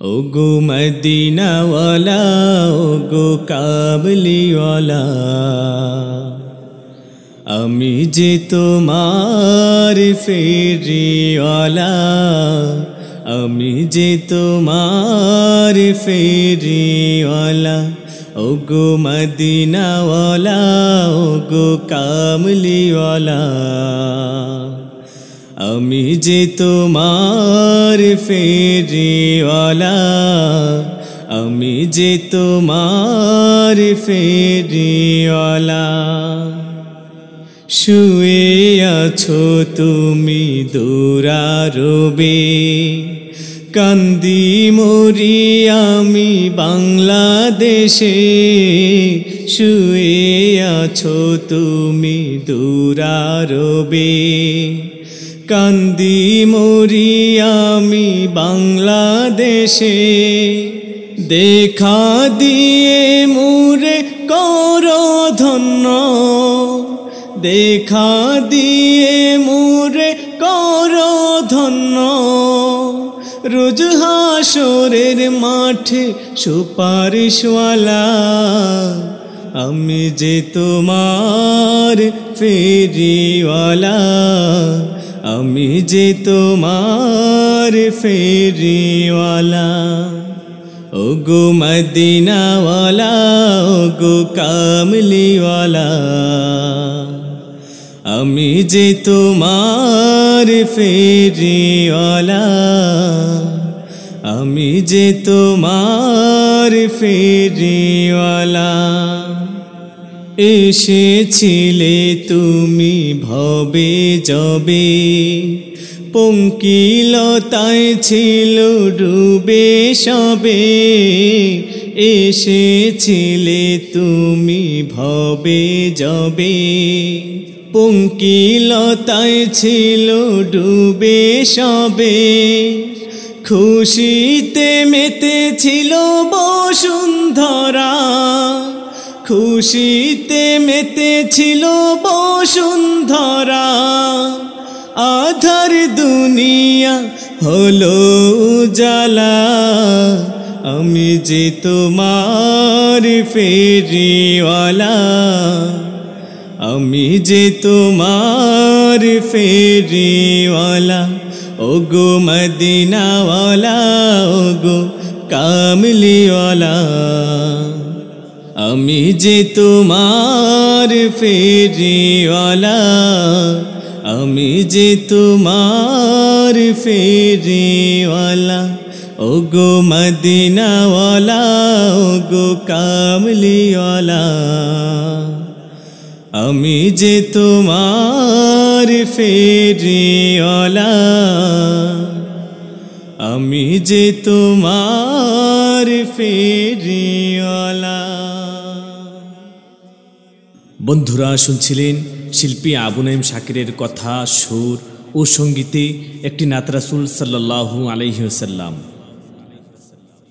ওগো মদিনাওয়ালা, ওগো কাবলিওয়ালা, আমি যে তোমার ফেরিওয়ালা, আমি যে তোমার ফেরিওয়ালা, ওগো মদিনাওয়ালা, ওগো কামলিওয়ালা আমি যে তোমার ফেরিওয়ালা, আমি যে তোমার ফেরিওয়ালা। শুয়ে আছো তুমি দূরারবে, কান্দি মরি আমি বাংলাদেশে। শুয়ে আছো তুমি দূরারবে কান্দি মরি আমি বাংলাদেশে। দেখা দিয়ে মুরে কর ধন্য। দেখা দিয়ে মুরে কর ধন্য। রোজ হাসরের মাঠে সুপারিশওয়ালা। আমি যে তোমার ফেরিওয়ালা। আমি যে তোমার ফেরিওয়ালা, ওগো মদিনাওয়ালা, ওগো কামলিওয়ালা। আমি যে তোমার ফেরিওয়ালা, আমি যে তোমার ফেরিওয়ালা। এসেছিলে তুমি ভবে যবে, পঙ্কিলতায় ছিল ডুবে সবে, এসেছিলে তুমি ভবে যবে, পঙ্কিলতায় ছিল ডুবে সবে, খুশিতে মেতে ছিল বসুন্ধরা খুশিতে মেতে ছিল বসুন্ধরা। আধার দুনিয়া হলো জালা আমি যে তোমার ফেরিওয়ালা। আমি যে তোমার ফেরিওয়ালা। ওগো মদিনাওয়ালা, ওগো কামলিওয়ালা। আমি যে তোমার ফেরিওয়ালা, আমি যে তোমার ফেরিওয়ালা, ওগো মদিনাওয়ালা, ওগো কামলিওয়ালা আমি যে তোমার ফেরিওয়ালা, আমি যে তোমার ফেরিওয়ালা বন্ধুরা শুনছিলেন শিল্পী আবু নাইম শাকিরের কথা, সুর ও সঙ্গীতে একটি নাতরাসুল সাল্লাহু আলহিহসাল্লাম